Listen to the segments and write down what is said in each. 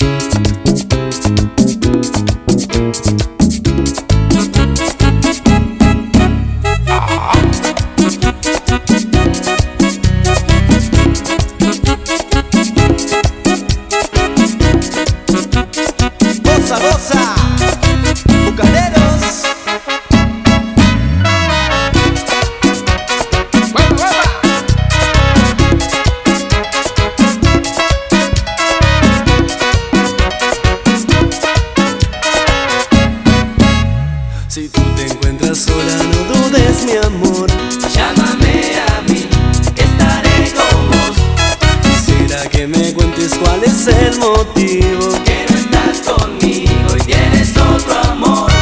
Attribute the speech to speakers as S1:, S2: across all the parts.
S1: Bye. encuentras sola, no dudes mi amor.
S2: Llámame a mí, que estaré con vos.
S1: Quisiera que me cuentes cuál es el motivo.
S2: Que no estás conmigo y tienes otro amor.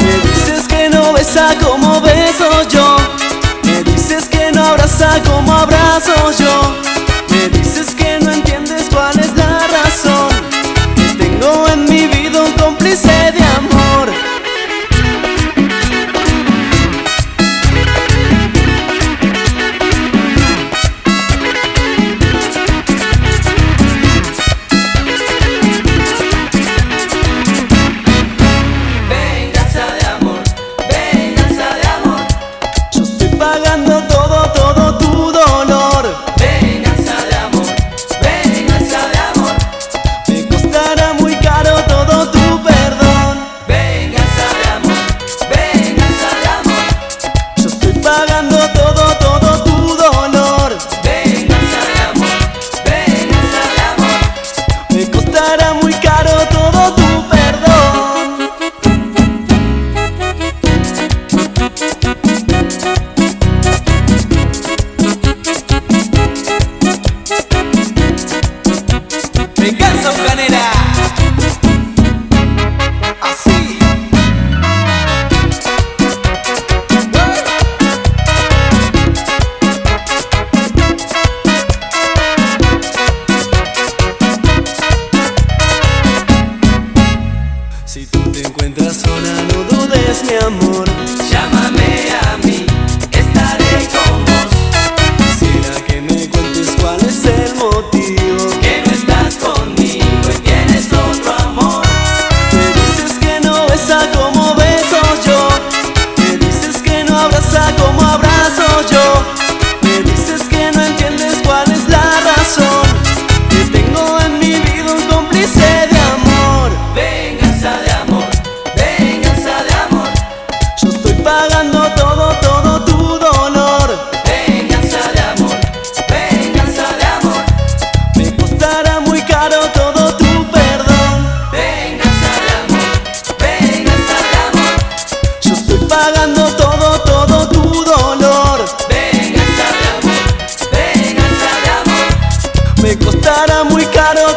S1: Me dices que no besa como beso yo. Me dices que no abraza como abrazo yo. Si tú te encuentras sola, no dudes, mi amor.
S2: Llámame a mí.
S1: dolor.
S2: Venganza de amor, venganza de amor.
S1: Me costará muy caro